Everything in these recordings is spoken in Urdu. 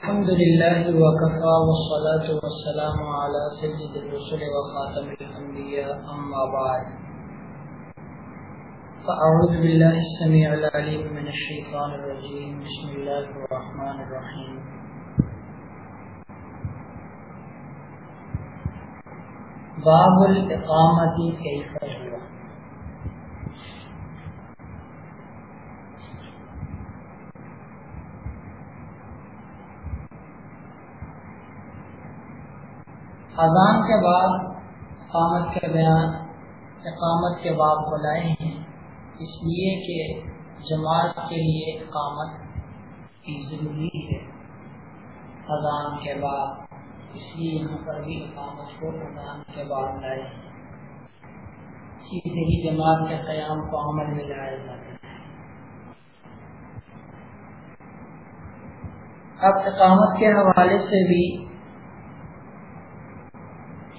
الحمد لله وكفى والصلاة والسلام على سيد الرسل وخاتم الأنبياء، أما بعد. فأعوذ بالله السميع العليم من الشيطان الرجيم. بسم الله الرحمن الرحيم. باب الإقامة كيف هو اذان کے بعد اقامت کے بیان، اقامت کے بعد بلائے ہیں۔ اس لیے کہ جماعت کے لیے اقامت کی ضروری ہے۔ اذان کے بعد، اس لیے یہاں پر بھی اقامت کو اذان کے بعد لائے ہیں اسی سے ہی جماعت کے قیام کو عمل میں لایا جاتا ہے اب اقامت کے حوالے سے بھی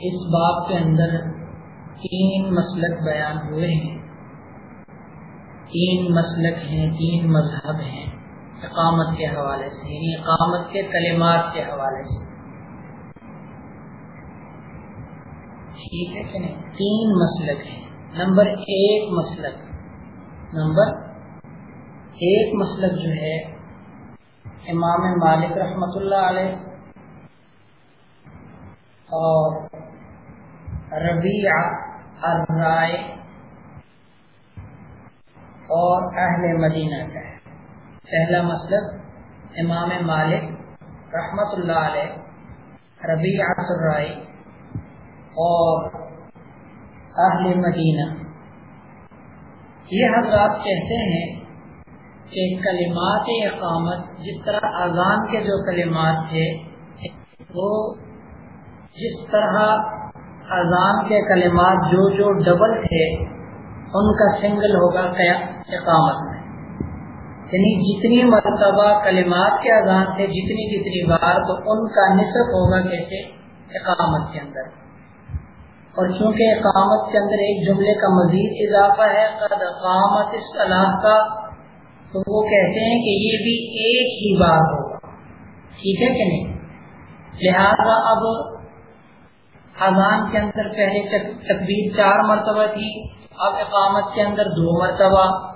اس باب کے اندر تین مسلک بیان ہوئے ہیں۔ تین مسلک ہیں، تین مذہب ہیں۔ اقامت کے حوالے سے یعنی اقامت کے کلمات کے حوالے سے۔ ٹھیک ہے کہ نہیں؟ تین مسلک ہیں۔ نمبر ایک مسلک، نمبر ایک مسلک جو ہے، امام مالک رحمۃ اللہ علیہ اور ربیع الرائے اور اہل مدینہ کا ہے۔ پہلا مسلک امام مالک رحمت اللہ علیہ ربیع الرائے اور اہل مدینہ۔ یہ حضرات کہتے ہیں کہ کلمات اقامت، جس طرح اذان کے جو کلمات تھے، وہ جس طرح اذان کے کلمات جو جو ڈبل تھے، ان کا سنگل ہوگا اقامت میں۔ یعنی جتنی مرتبہ کلمات کے اذان تھے، جتنی جتنی بار، تو ان کا نصف ہوگا کیسے؟ اقامت کے اندر۔ اور چونکہ اقامت کے اندر ایک جملے کا مزید اضافہ ہے، قد اقامت اصطلاح کا تو وہ کہتے ہیں کہ یہ بھی ایک ہی بار ہوگا۔ ٹھیک ہے کہ نہیں؟ لہذا اب اذان کے اندر پہلے تکبیر چار مرتبہ تھی، اب اقامت کے اندر دو مرتبہ۔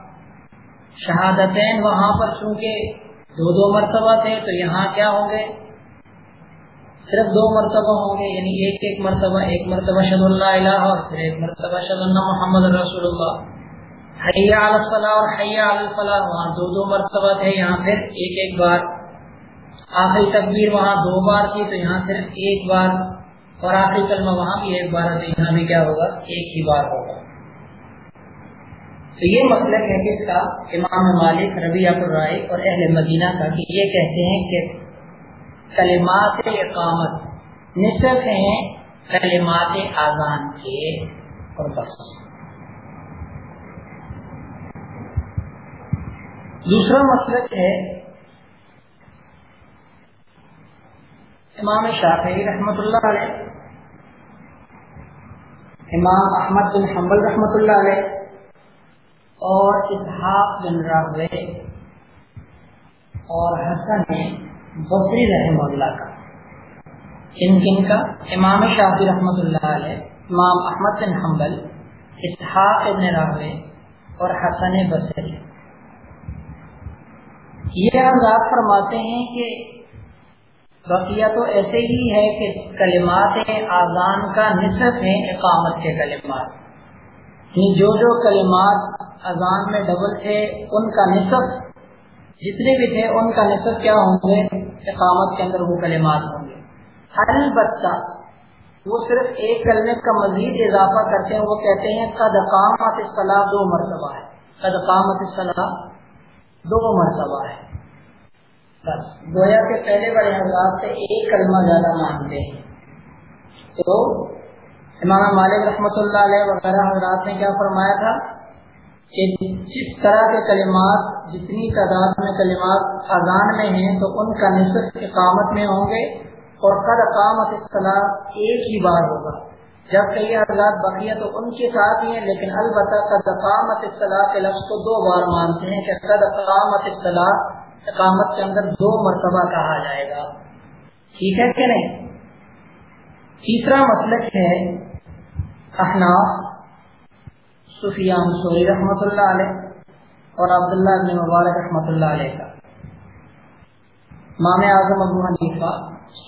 شہادتین وہاں پر چونکہ دو دو مرتبہ تھے، تو یہاں کیا ہوں گے؟ صرف دو مرتبہ ہوں گے یعنی ایک ایک مرتبہ ایک مرتبہ شد اللہ الہ اور پھر ایک مرتبہ شد اللہ محمد رسول اللہ۔ حیا الفلاح اور حیا الفلاح، وہاں دو دو مرتبہ تھے، یہاں پھر ایک ایک بار۔ آخری تکبیر وہاں دو بار تھی، تو یہاں صرف ایک بار۔ اور آخری کلمہ وہاں بھی ایک بار ہے یہاں بھی کیا ہوگا؟ ایک ہی بار ہوگا۔ تو یہ مسئلہ ہے کس کا امام مالک ربیع الرائے اور اہل مدینہ کا کہ یہ کہتے ہیں کہ کلمات اقامت نصف ہیں کلمات آزان کے اور بس۔ دوسرا مسئلہ ہے، امام شافعی رحمۃ اللہ علیہ امام احمد بن حنبل رحمۃ اللہ علیہ اور اسحاق بن راوے اور حسن بصری رحم اللہ کا۔ ان کن کا امام شافی رحمۃ اللہ علیہ، امام احمد بن حنبل، اسحاق بن راوے اور حسن بصری۔ یہ ہم فرماتے ہیں کہ بقیہ تو ایسے ہی ہے کہ کلمات آزان کا نصف ہیں اقامت کے کلمات۔ جو جو کلمات اذان میں ڈبل تھے، ان کا نصف، جتنے بھی تھے، ان کا نصف کیا ہوں گے؟ اقامت کے اندر وہ کلمات ہوں گے۔ البتہ وہ صرف ایک کلمے کا مزید اضافہ کرتے ہیں، وہ کہتے ہیں، قد قامت صلاح دو مرتبہ ہے۔ قد قامت صلاح دو مرتبہ ہے۔ بس، گویا کے پہلے بڑے حضرات سے ایک کلمہ زیادہ مانتے ہیں۔ تو امام مالک رحمۃ اللہ علیہ وغیرہ حضرات نے کیا فرمایا تھا کہ جس طرح کے کلمات، جتنی تعداد میں کلمات اذان میں ہیں، تو ان کا نصف اقامت میں ہوں گے اور قد اقامت اصطلاح ایک ہی بار ہوگا۔ جب کئی حضرات بقیہ تو ان کے ساتھ ہی ہیں، لیکن البتہ قد اقامت اصطلاح کے لفظ کو دو بار مانتے ہیں کہ قد اقامت اصطلاح اقامت کے اندر دو مرتبہ کہا جائے گا۔ ٹھیک ہے کہ نہیں؟ تیسرا مسلک ہے احناف، سفیان سوری رحمۃ اللہ علیہ اور عبداللہ ابن مبارک رحمۃ اللہ علیہ کا۔ مام اعظم ابو حنیفہ،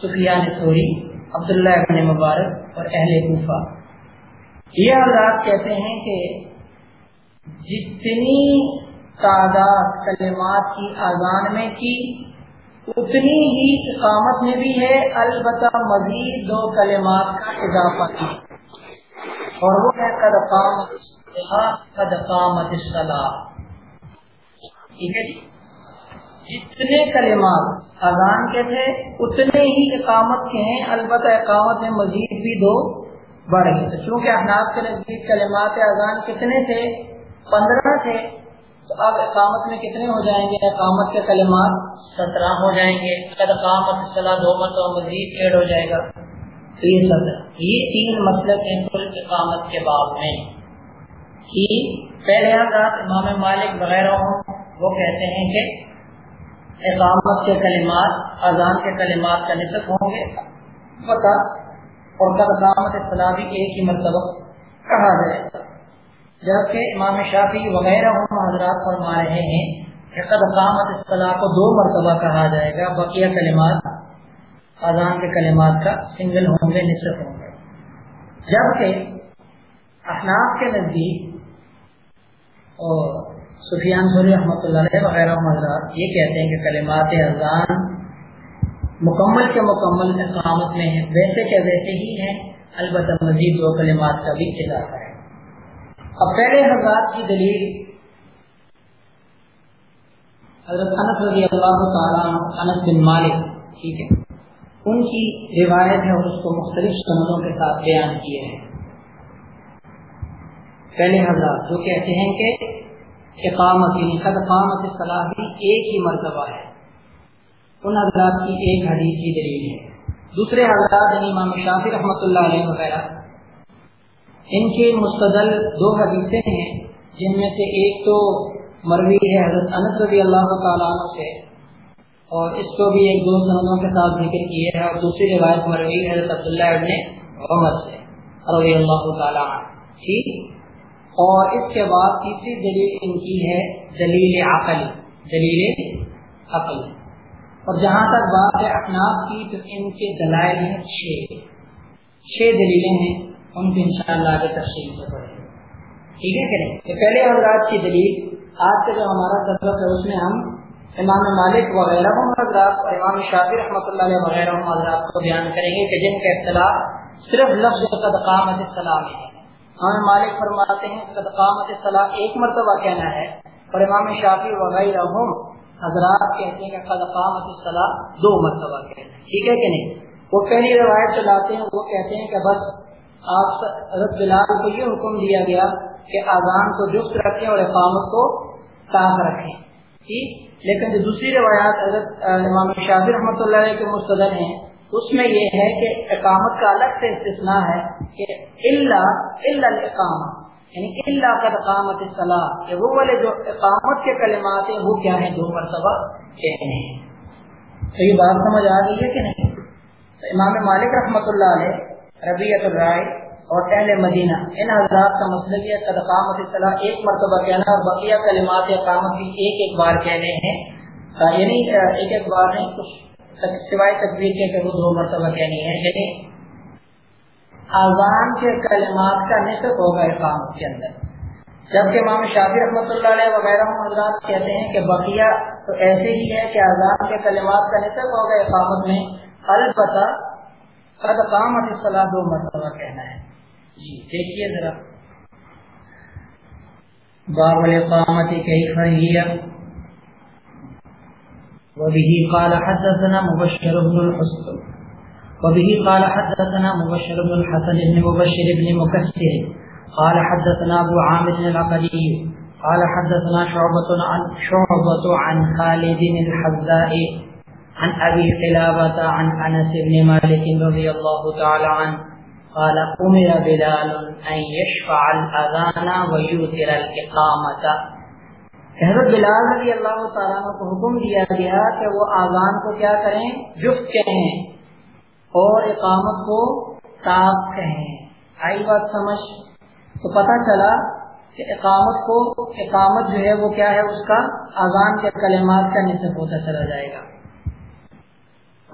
سفیان سوری، عبداللہ ابن مبارک اور اہل کوفہ۔ یہ حضرات کہتے ہیں کہ جتنی تعداد کلمات کی اذان میں کی۔ اتنی ہی اقامت میں بھی ہے، البتہ مزید دو کلمات کا اضافہ کی اور وہ ہے، قد قد قامت ٹھیک ہے جی؟ جتنے کلمات اذان کے تھے، اتنے ہی اقامت کے ہیں۔ البتہ اقامت میں مزید بھی دو بڑھ گئے۔ چونکہ احناف کے نزدیک کلمات اذان کتنے تھے؟ پندرہ تھے۔ تو اب اقامت میں کتنے ہو جائیں گے؟ اقامت کے کلمات سترہ ہو جائیں گے۔ قد قامت صلاح دو مرتبہ مزید ایڈ ہو جائے گا۔ تو یہ سترہ یہ تین مسئلے ہیں کل اقامت کے باب میں۔ کہ پہلے حضرات امام مالک وغیرہ ہوں وہ کہتے ہیں کہ اقامت کے کلمات اذان کے کلمات کا نصف ہوں گے۔ پتہ اور قد اقامت اصطلاح بھی ایک ہی مرتبہ کہا جائے۔ گا جبکہ امام شافی وغیرہ ہم حضرات فرما رہے ہیں کہ قد اصطلاح کو دو مرتبہ کہا جائے گا، بقیہ کلمات اذان کے کلمات کا سنگل ہوں گے، نصف ہوں گے۔ جبکہ احناف کے نزدیک اور سفیان سوری رحمۃ اللہ علیہ وغیرہ حضرات یہ کہتے ہیں کہ کلمات اذان مکمل کے مکمل اقامت میں ہیں۔ ویسے کے ویسے ہی ہیں، البتہ مزید دو کلمات کا بھی اضافہ ہے۔ اب پہلے حضرات کی دلیل حضرت انس رضی اللہ تعالیٰ انس بن مالک، ٹھیک ہے، ان کی روایت ہے اور اس کو مختلف سندوں کے ساتھ بیان کیے ہیں۔ پہلے حضرات جو کہتے ہیں کہ اقامت یعنی قد قامت صلاح بھی ایک ہی مرتبہ ہے۔ ان حضرات کی ایک حدیث کی دلیل ہے۔ دوسرے حضرات یعنی امام شافی رحمۃ اللہ علیہ وغیرہ ان کے مستدل دو حدیثیں ہیں، جن میں سے ایک تو مروی ہے حضرت انس رضی اللہ تعالیٰ عنہ سے، اور اس کو بھی ایک دو سندوں کے ساتھ ذکر کیے ہے اور دوسری روایت مروی ہے حضرت عبداللہ ابن عمر سے، رضی اللہ تعالیٰ عنہ۔ ٹھیک؟ اور اس کے بعد تیسری دلیل ان کی ہے دلیل عقل دلیل عقل۔ اور جہاں تک بات ہے اپناف کی، تو ان کے دلائل ہیں چھ۔ چھ دلیلیں ہیں۔ ان کو انشاءاللہ آگے تفصیل سے پڑھیں ٹھیک ہے کہ نہیں؟ تو پہلے حضرات کی دلیل، آج کا جو ہمارا سبق ہے، اس میں ہم امام مالک وغیرہ حضرات اور امام شافی رحمۃ اللہ علیہ وغیرہ حضرات کو بیان کریں گے کہ جن کا اختلاف صرف لفظ قدقامت السلام ہے۔ ہمیں مالک فرماتے ہیں کہ قامت صلاح ایک مرتبہ کہنا ہے، اور امام شافی وغیرہ حضرات کہتے ہیں کہ قد قامت صلاح دو مرتبہ کہنا ہے۔ ٹھیک ہے کہ نہیں؟ وہ پہلی روایت چلاتے ہیں، وہ کہتے ہیں کہ بس آپ حضرت بلال کو یہ حکم دیا گیا کہ اذان کو جفت رکھیں اور اقامت کو صاف رکھیں۔ ٹھیک؟ لیکن جو دوسری روایات حضرت امام شافی رحمۃ اللہ علیہ کے مستدر ہیں، اس میں یہ ہے کہ اقامت کا الگ سے استثناء ہے کہ اللہ اللہ یعنی اللہ کا اقامت صلاح کہ وہ والے جو اقامت کے کلمات ہیں، وہ کیا ہیں؟ دو مرتبہ کہنے ہیں۔ تو یہ بات سمجھ آ گئی ہے کہ نہیں؟ امام مالک رحمۃ اللہ علیہ ربیعت الرائے اور اہل مدینہ۔ ان حضرات کا مسئلہ یہ قد اقامت صلاح ایک مرتبہ کہنا اور بقیہ کلمات اقامت بھی ایک ایک بار کہنے ہیں۔ یعنی ایک ایک بار نہیں، کچھ سوائے تقبیر کے کہ وہ دو مرتبہ کہنی ہے۔ یعنی اذان کے کلمات کا نصف ہوگا اقامت کے اندر۔ جبکہ امام شافی رحمۃ اللہ علیہ وغیرہ حضرات کہتے ہیں کہ بقیہ تو ایسے ہی ہے کہ اذان کے کلمات کا نصف ہوگا اقامت میں۔ البتہ قد قامت صلاح دو مرتبہ کہنا ہے۔ جی دیکھیے ذرا۔ باب الاقامت کیف ہی وبه قال حدثنا مبشر بن الحسن۔ وبه قال حدثنا مبشر بن الحسن بن مبشر بن مكسر۔ قال حدثنا ابو عامر العقدي قال حدثنا شعبة عن شعبة عن خالد الحذاء۔ عن ابي قلابة عن انس بن مالك رضي الله تعالى عنه قال امر بلال ان يشفع الاذان ويوتر الاقامه حضرت بلال رضی اللہ تعالیٰ کو حکم دیا گیا کہ وہ آزان کو کیا کریں؟ جفت کہیں اور اقامت کو تاپ کہیں۔ آئی بات سمجھ؟ تو پتہ چلا کہ اقامت کو، اقامت جو ہے وہ کیا ہے؟ اس کا آزان کے کلمات کا نصف ہوتا چلا جائے گا۔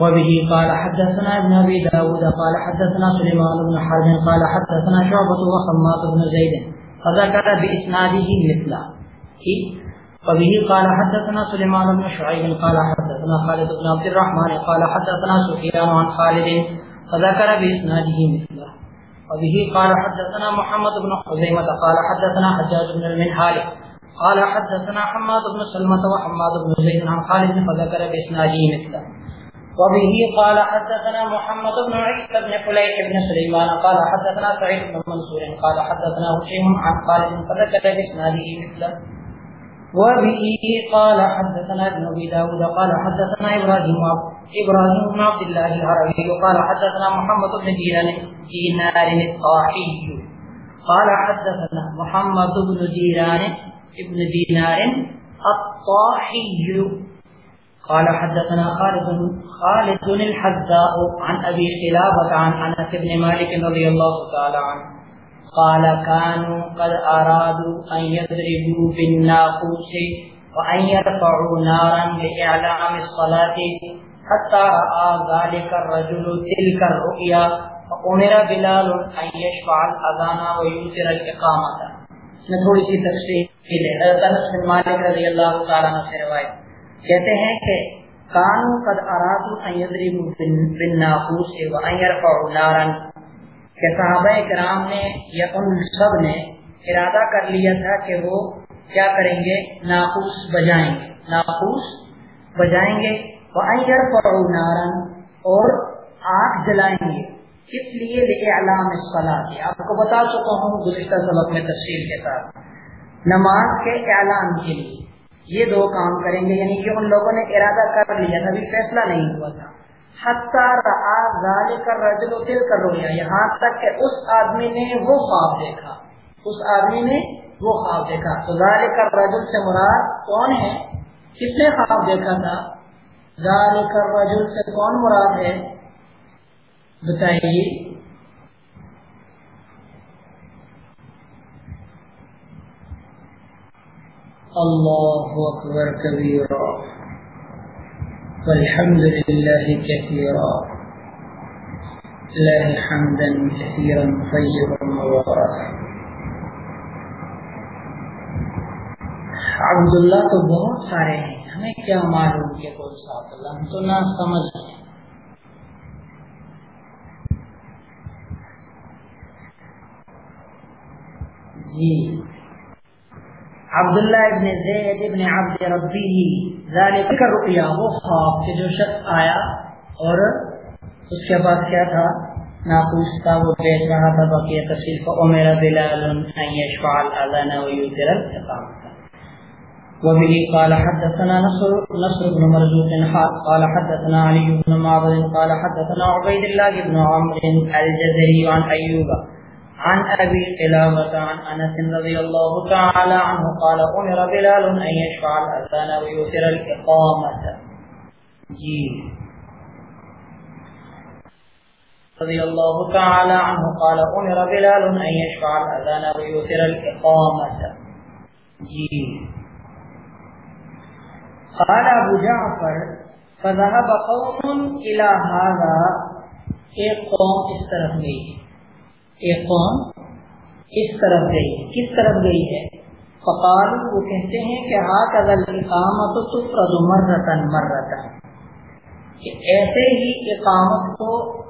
وبه قال حدثنا ابن ابي داود، قال حدثنا سليمان بن حرب، قال حدثنا شعبة وحماد بن زيد، فذكر باسناده مثله. وبه قال حدثنا سليمان بن شعيب، قال حدثنا خالد بن عبد الرحمن، قال حدثنا سفيان عن خالد، فذكر بإسناده مثله. وبه قال حدثنا محمد بن حزيمة قال حدثنا حجاج بن المنحال قال حدثنا حماد بن سلمة وحماد بن زيد عن خالد، فذكر بإسناده مثله. وبه قال حدثنا محمد بن عيسى بن فليح بن سليمان قال حدثنا سعيد بن منصور قال حدثنا هشيم عن خالد فذكر بإسناده مثله. وبه قال حدثنا ابن ابي داود قال حدثنا ابراهيم ابراهيم بن عبد الله الهروي قال حدثنا محمد بن دينار الطاحي. قال حدثنا محمد بن دينار ابن دينار الطاحي. قال حدثنا خالد خالد بن الحذاء عن ابي خلافه عن انس بن مالك رضي الله تعالى عنه. قال كانوا قد ارادوا ان يضربوا بالناقوس وان يرفعوا نارا لاعلام الصلاه حتى راى ذلك الرجل تلك الرؤيا فامر بلال ان يشفع الاذان ويوتر الاقامه اس میں تھوڑی سی تفصیل ہے۔ حضرت انس بن مالک رضی اللہ تعالی عنہ سے روایت۔ کہتے ہیں کہ کانوا قد ارادوا ان يضربوا بالناقوس يرفعوا نارا. کہ صحابہ کرام نے یا ان سب نے ارادہ کر لیا تھا کہ وہ کیا کریں گے؟ ناقوس بجائیں گے. ناقوس بجائیں گے. وہ نارن اور آگ جلائیں گے. اس لیے علام کی آپ کو بتا چکا ہوں گزشتہ سبق میں تفصیل کے ساتھ. نماز کے اعلان کے لیے. یہ دو کام کریں گے یعنی کہ ان لوگوں نے ارادہ کر لیا تھا ابھی فیصلہ نہیں ہوا تھا۔ رجل دل کر رویا یہاں تک کہ اس آدمی نے وہ خواب دیکھا۔ اس آدمی نے وہ خواب دیکھا۔ تو ظال کر رجل سے مراد کون ہے؟ کس نے خواب دیکھا تھا؟ ظال کر رجل سے کون مراد ہے؟ بتائیے۔ اللہ اکبر کبیرہ والحمد لله كثيرا. لله حمدا كثيرا طيبا مباركا. عبداللہ تو بہت سارے ہیں. ہمیں کیا معلوم کہ کوئی صاحب اللہ ہم تو نہ سمجھ ہیں جی. عبداللہ ابن زید ابن عبد ربی ذالک رقیہ وہ خواب کہ جو شخص آیا اور اس کے بعد کیا تھا؟ ناقوس تھا، وہ بیچ رہا تھا بقیہ تفصیل کو امیر بلال ان یشفع الاذان ویوتر الاقامت وبه قال حدثنا نصر نصر بن مرزوق قال حدثنا علي بن معبد قال حدثنا عبيد الله بن عمرو الجزري عن ايوب عن ابي قلابه عن انس رضي الله تعالى عنه قال امر بلال ان يشفع الاذان ويوتر الاقامه جی. رضي الله تعالى عنه قال امر بلال ان يشفع الاذان ويوتر الاقامه جی. قال ابو جعفر، فذهب قوم الى هذا، ایک قوم اس طرف گئی. ایک قوم اس طرف گئی کس طرف گئی ہے؟ فقال وہ کہتے ہیں کہ ہاتھ اگر اقامت تو مرتن مرتن کہ ایسے ہی اقامت کو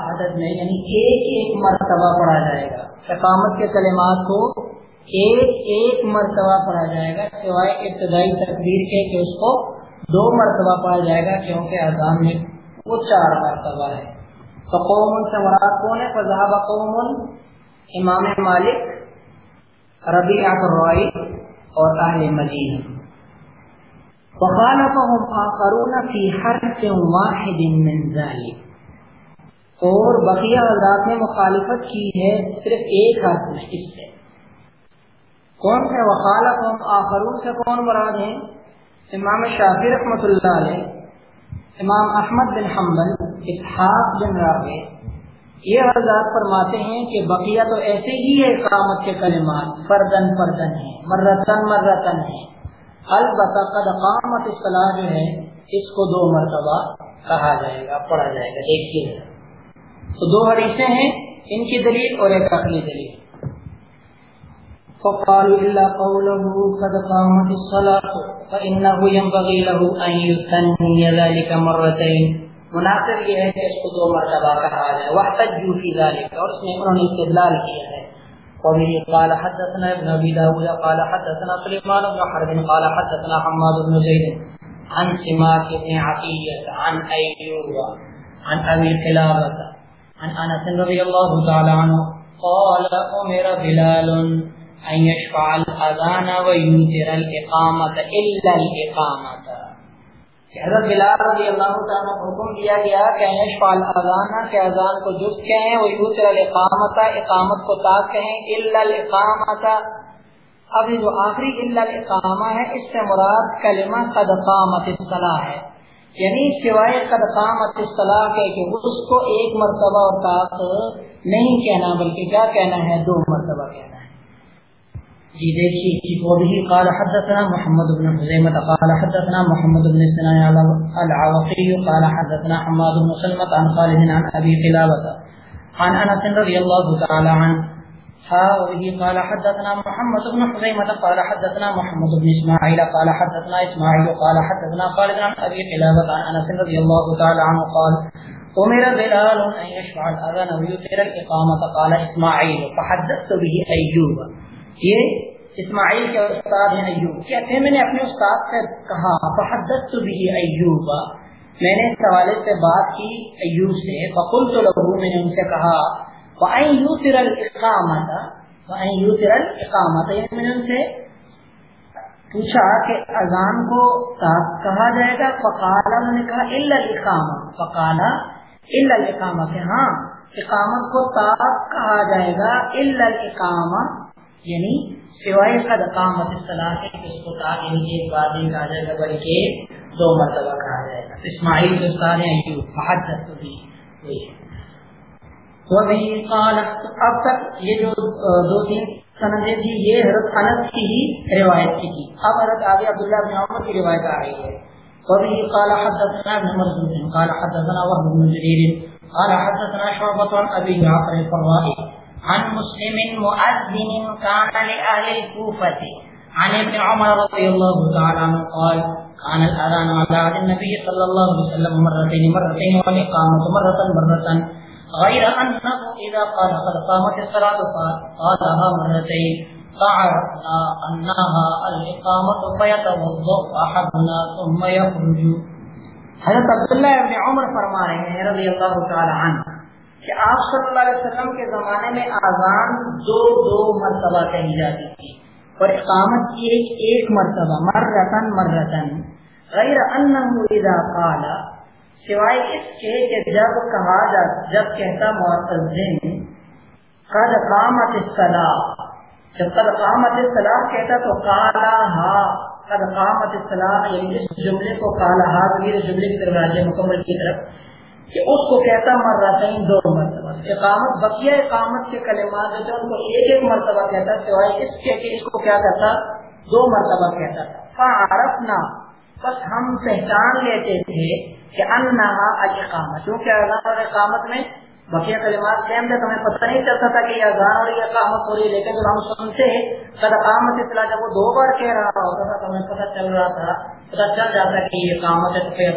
عدد میں یعنی ایک ایک مرتبہ پڑھا جائے گا۔ اقامت کے کلمات کو ایک ایک مرتبہ پڑھا جائے گا، سوائے ابتدائی تقدیر کے کہ اس کو دو مرتبہ پڑھا جائے گا، کیونکہ اذان میں وہ چار مرتبہ ہے۔ تو قوم سے مراد کون ہے؟ فضحاب قوم امام مالک ربی الرائی اور اہل مدین وخالفهم آخرون في حرف واحد من ذلك اور بقیہ حضرات نے مخالفت کی ہے صرف ایک حرف میں، اس سے. کون ہے؟ وقال آخرون سے کون مراد ہیں؟ امام شافی رحمۃ اللہ علیہ، امام احمد بن حمبل اسحاق بن رابع یہ حضرات فرماتے ہیں کہ بقیہ تو ایسے ہی ہے اقامت کے کلمات، فردن فردن ہیں، مرتن مرتن ہیں۔ البتہ قد قامت اصطلاح جو ہے، اس کو دو مرتبہ کہا جائے گا، پڑھا جائے گا، دیکھیے۔ تو دو حدیثیں ہیں، ان کی دلیل اور ایک اپنی دلیل۔ فقالوا إلا قوله قد قامت الصلاة، فإنه ينبغي له أن يثني ذلك مرتين۔ مناسب یہ ہے کہ اس کو دو مرتبہ کہا جائے وحتجو فی ذلك اور اس میں انہوں نے استدلال کیا ہے۔ وبه قال حدثنا ابن ابي داود، قال حدثنا سليمان بن حرب، قال حدثنا حماد بن زيد عن سماك بن عطية عن ايوب عن ابي قلابة عن انس رضي الله تعالى عنه قال امر بلال ان يشفع الاذان ويوتر الاقامة الا الاقامة۔ حضرت بلال رضی اللہ تعالیٰ حکم دیا گیا کہ اشفال اذانہ کے اذان کو جس کہیں وہ یوتر الاقامت اقامت کو تاک کہیں، الا الاقامت اب جو آخری الا الاقامہ ہے، اس سے مراد کلمہ قد قامت الصلاح ہے۔ یعنی سوائے قد قامت الصلاح کے کہ اس کو ایک مرتبہ اور تاک نہیں کہنا، بلکہ کیا کہنا ہے؟ دو مرتبہ کہنا ہے۔ جی دیکھیے وبه قال حدثنا محمد بن خزيمة قال حدثنا محمد بن سنان العوقي قال حدثنا حماد بن سلمة عن خالد عن أبي قلابة عن أنس رضي الله تعالى عنه وبه قال حدثنا محمد بن خزيمة قال حدثنا محمد بن إسماعيل قال حدثنا إسماعيل قال حدثنا خالد عن أبي قلابة عن أنس رضي الله تعالى عنه قال أمر بلال أن يشفع الأذان ويؤثر الإقامة. قال إسماعيل فحدثت به أيوب. یہ اسماعیل کے استاد ہیں ایوب۔ کہتے ہیں میں نے اپنے استاد سے کہا فحدت بھی ایوب۔ میں نے اس حوالے سے بات کی ایوب سے۔ بقول تو لہو میں نے ان سے کہا یوتر الاقامت یعنی میں نے ان سے پوچھا کہ اذان کو کہا جائے گا؟ فقالا، انہوں نے کہا، الا الاقامہ فقالا، الا الاقامہ کہ ہاں اقامت کو تاک کہا جائے گا، الا الاقامہ یعنی سوائے قد قامت اصطلاح کے، اس کو کہا یعنی ایک بار نہیں کہا جائے گا، بلکہ دو مرتبہ کہا جائے گا۔ اسماعیل جو سارے ایوب بہت بھی ہوئی قال اب تک یہ جو دو تین سندیں تھی یہ حضرت انس کی ہی روایت کی تھی۔ اب حضرت آگے عبداللہ بن عمر کی روایت آ رہی ہے۔ وبه قال حدثنا، ابن مرزوق قال حدثنا وهب بن جرير، قال حدثنا شعبة عن ابي جعفر القرائي عن مسلم مؤذن كان لأهل الكوفة. عن ابن عمر رضي الله تعالى عنه قال، كان الأذان على عهد النبي صلى الله عليه وسلم مرتين مرتين والإقامة مرة مرة. غير أنه إذا قال قد قامت الصلاة قالها مرتين. فعرفنا أنها الإقامة فيتوضأ أحدنا ثم يخرج. حضرت عبداللہ ابن عمر فرما رہے ہیں رضی اللہ تعالی عنہ کہ آپ صلی اللہ علیہ وسلم کے زمانے میں آزان دو دو مرتبہ کہی جاتی تھی اور اقامت کی ایک ایک مرتبہ مر رتن مر رتن غیر اذا قال، سوائے اس کے کہ جب کہا جا، جب کہتا معتزن، قد قامت الصلاح جب قد قامت الصلاح کہتا تو قالا ہا قد قامت الصلاح یعنی اس جملے کو قالا ہا جملے کی طرف مکمل کی طرف۔ کہ اس کو کہتا مرتبہ دو مرتبہ۔ اقامت بقیہ اقامت کے کلمات جو ان کو ایک ایک مرتبہ کہتا، سوائے اس کے کہ اس کو کیا کہتا، دو مرتبہ کہتا تھا۔ عرفنا بس ہم پہچان لیتے تھے کہ انہا اقامت کیونکہ اذان اور اقامت میں بقیہ کلمات سیم تھے، تو ہمیں پتہ نہیں چلتا تھا کہ یہ اذان اور یہ اقامت ہو رہی ہے، لیکن جب ہم سنتے قد اقامت اطلاع، جب وہ دو بار کہہ رہا ہوتا تھا، تو ہمیں پتہ چل رہا تھا، پتہ چل جاتا کہ یہ اقامت ہے، تو پھر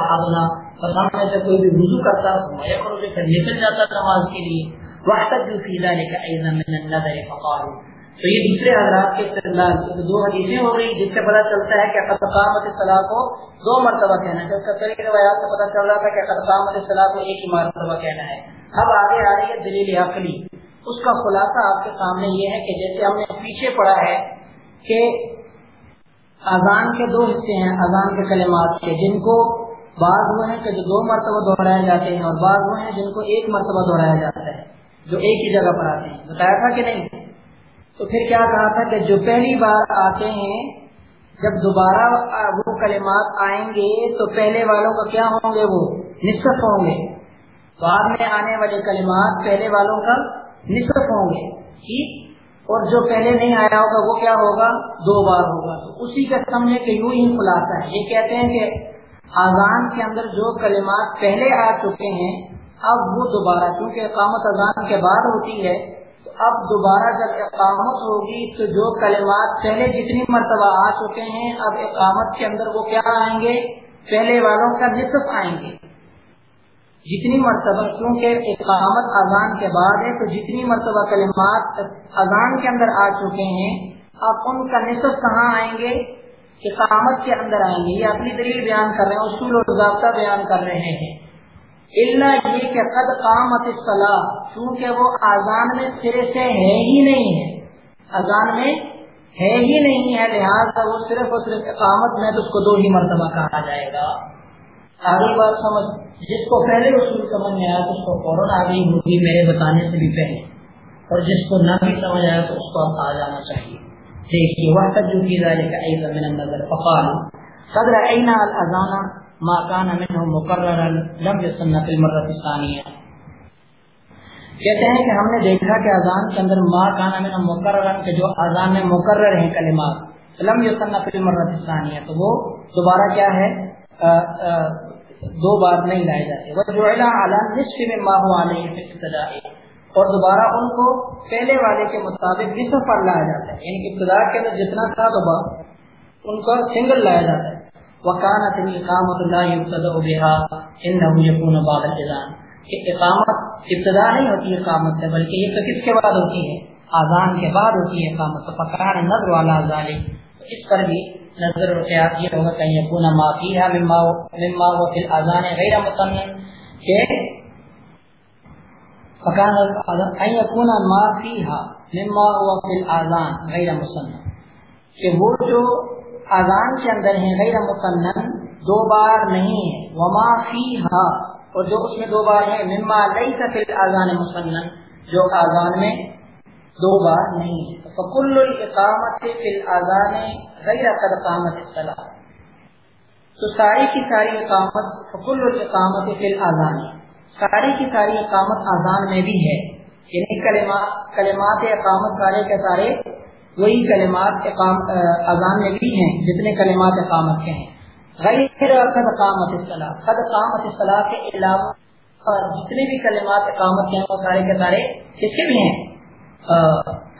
احدنا۔ سامنے سے کوئی بھی وضو کرتا میں کرو کہ پھر نکل جاتا نماز کے لیے وقت جو فیضا لے کر من النظر فقالو تو یہ دوسرے حضرات کے استدلال دو حدیثیں ہو گئی جس سے پتہ چلتا ہے کہ قامت صلاح کو دو مرتبہ کہنا ہے۔ جب کئی روایات سے پتہ چل رہا تھا کہ قامت صلاح کو ایک ہی مرتبہ کہنا ہے۔ اب آگے آ رہی ہے دلیل عقلی۔ اس کا خلاصہ آپ کے سامنے یہ ہے کہ جیسے ہم نے پیچھے پڑھا ہے کہ اذان کے دو حصے ہیں، اذان کے کلمات کے، جن کو بعض وہ ہیں کہ جو دو مرتبہ دہرائے جاتے ہیں اور بعض وہ ہیں جن کو ایک مرتبہ دہرایا جاتا ہے، جو ایک ہی جگہ پر آتے ہیں۔ بتایا تھا کہ نہیں؟ تو پھر کیا کہا تھا کہ جو پہلی بار آتے ہیں، جب دوبارہ وہ کلمات آئیں گے تو پہلے والوں کا کیا ہوں گے؟ وہ نصف ہوں گے۔ بعد میں آنے والے کلمات پہلے والوں کا نصف ہوں گے۔ ٹھیک؟ اور جو پہلے نہیں آیا ہوگا، وہ کیا ہوگا؟ دو بار ہوگا۔ تو اسی کا سمجھے کہ یوں ہی خلاصہ ہے۔ یہ کہتے ہیں کہ اذان کے اندر جو کلمات پہلے آ چکے ہیں، اب وہ دوبارہ، کیونکہ اقامت اذان کے بعد ہوتی ہے، تو اب دوبارہ جب اقامت ہوگی، تو جو کلمات پہلے جتنی مرتبہ آ چکے ہیں، اب اقامت کے اندر وہ کیا آئیں گے؟ پہلے والوں کا نصف آئیں گے۔ جتنی مرتبہ، کیونکہ اقامت اذان کے بعد ہے، تو جتنی مرتبہ کلمات اذان کے اندر آ چکے ہیں، اب ان کا نصف کہاں آئیں گے؟ اقامت کے اندر آئیں گے، یہ اپنی دلیل بیان کر رہے ہیں، اصول و ضابطہ بیان کر رہے ہیں۔ اللہ یہ کہ قد قامت اصطلاح کیونکہ وہ اذان میں سرے سے ہے ہی نہیں ہے۔ اذان میں ہے ہی نہیں ہے، لہٰذا وہ صرف اور صرف اقامت میں تو اس کو دو ہی مرتبہ کہا جائے گا۔ آگے بات سمجھ، جس کو پہلے اصول سمجھ میں آیا تو اس کو فوراً آ گئی ہوگی، میرے بتانے سے بھی پہلے۔ اور جس کو نہ بھی سمجھ آیا تو اس کو اب آ جانا چاہیے۔ دیکھیے وقت جو کی ذالک ایضا من النظر فقال قدر اینا الاذان ما کان منه مقررا لم يسن في المرة الثانية کہتے ہیں کہ ہم نے دیکھا کہ اذان کے اندر ما کان من مقررا، کہ جو اذان میں مقرر ہیں کلمات، لم يسن في المرة الثانية تو وہ دوبارہ کیا ہے؟ آ آ، دو بار نہیں لائے جاتے وہ جو نصف میں ماہو آنے اور دوبارہ ان کو پہلے والے کے مطابق نصف پر لایا جاتا ہے۔ یعنی ابتدا کے اندر جتنا تھا تو ان کو سنگل لایا جاتا ہے۔ وکانت اقامت اللہ یقون باب الجان کہ اقامت ابتدا نہیں ہوتی اقامت سے، بلکہ یہ تو کس کے بعد ہوتی ہے؟ آزان کے بعد ہوتی ہے اقامت۔ تو فقان نظر والا ظالم اس پر بھی نظر و خیال یہ ہوگا کہ یکون ما فیہا مما مما و فی الاذان غیر مصنن کہ فکان ان یکون ما فیہا مما و فی الاذان غیر مصنن کہ وہ جو اذان کے اندر ہیں غیر مصنن، دو بار نہیں ہے وما فیہا اور جو اس میں دو بار ہے مما لیس فی الاذان مصنن، جو اذان میں دو بار نہیں ہے فکل الاقامت فی الاذان غیر قد قامت الصلاۃ تو ساری کی ساری اقامت فکل الاقامت فی الاذان ساری کی ساری اقامت اذان میں بھی ہے۔ یعنی کلمات کلمات اقامت سارے کے سارے وہی کلمات اذان میں بھی ہیں، جتنے کلمات اقامت کے ہیں۔ غیر قد قامت الصلاۃ قد قامت الصلاۃ کے علاوہ جتنے بھی کلمات اقامت کے ہیں، وہ سارے کے سارے کس کے بھی ہیں؟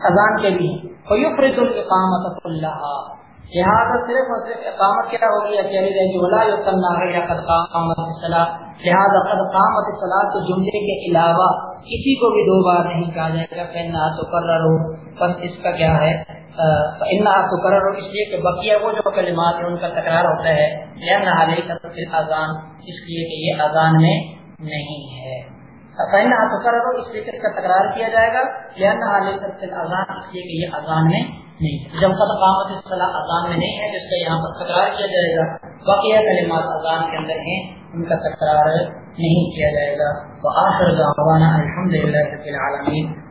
اذان کے لیے فیفرد الاقامت اللہ لہٰذا صرف اور صرف اقامت کیا ہوگی اکیلی رہے گی ولا یقنا غیر قد قامت الصلاۃ لہٰذا قد قامت الصلاۃ تو جملے کے علاوہ کسی کو بھی دو بار نہیں کہا جائے گا، فإنها تقرر۔ بس اس کا کیا ہے؟ فإنها تقرر۔ اس لیے کہ بقیہ وہ جو کلمات ہیں، ان کا تکرار ہوتا ہے۔ لأنها ليست في الاذان اس لیے کہ یہ اذان میں نہیں ہے۔ پہلا تقرر۔ اس لیے کہ اس کا تکرار کیا جائے گا۔ لہٰذا اذان اس لیے کہ یہ اذان میں نہیں۔ جب تک قامت اصطلاح اذان میں نہیں ہے، جس کا یہاں پر تکرار کیا جائے گا باقی کلمات اذان کے اندر ہیں، ان کا تکرار نہیں کیا جائے گا۔ تو آخر دعوانا الحمد للہ رب العالمین۔